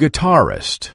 Guitarist.